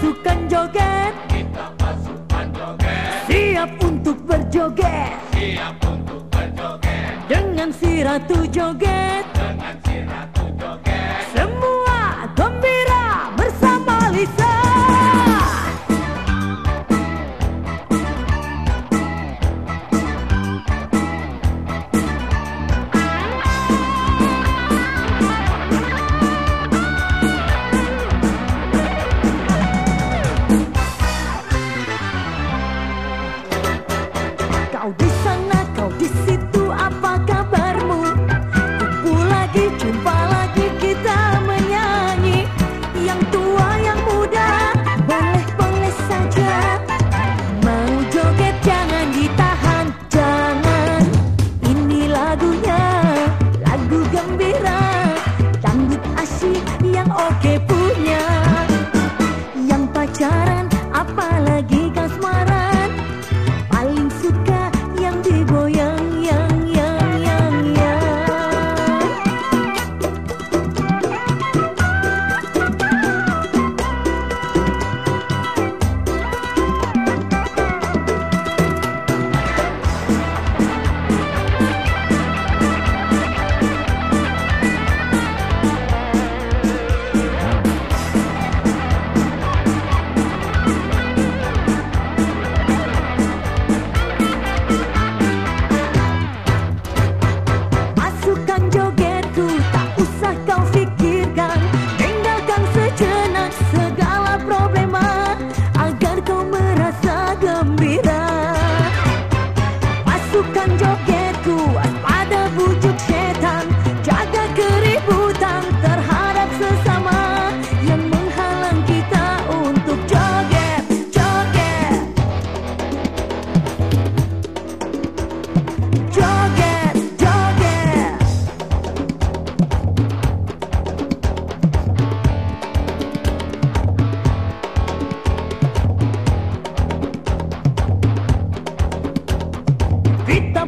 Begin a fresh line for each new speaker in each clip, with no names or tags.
pasukan joget. Kita pasukan joget. Siap untuk berjoget. Siap untuk berjoget. Dengan si ratu joget. Dengan si ratu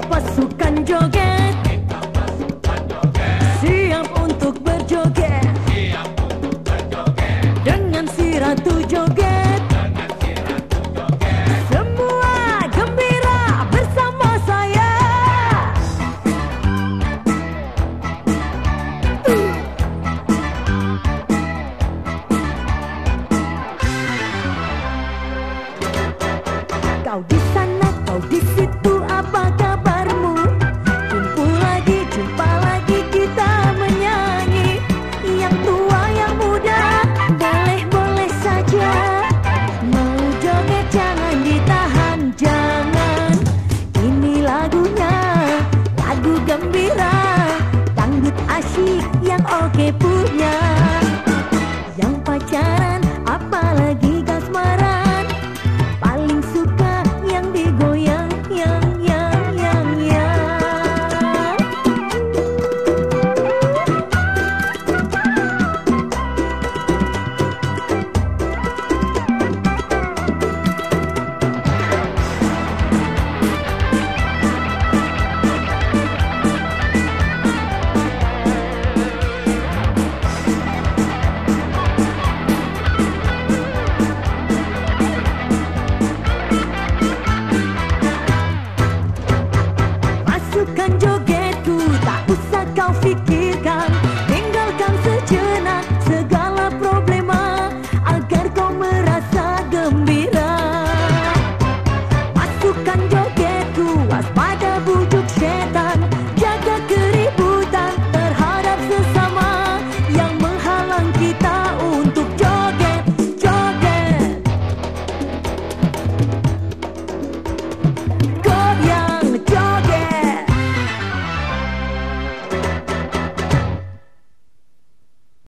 pasukan joget. Siap untuk berjoget. Dengan si ratu joget. Semua gembira bersama saya. Kau di sana, kau di situ. okay bukan jodoh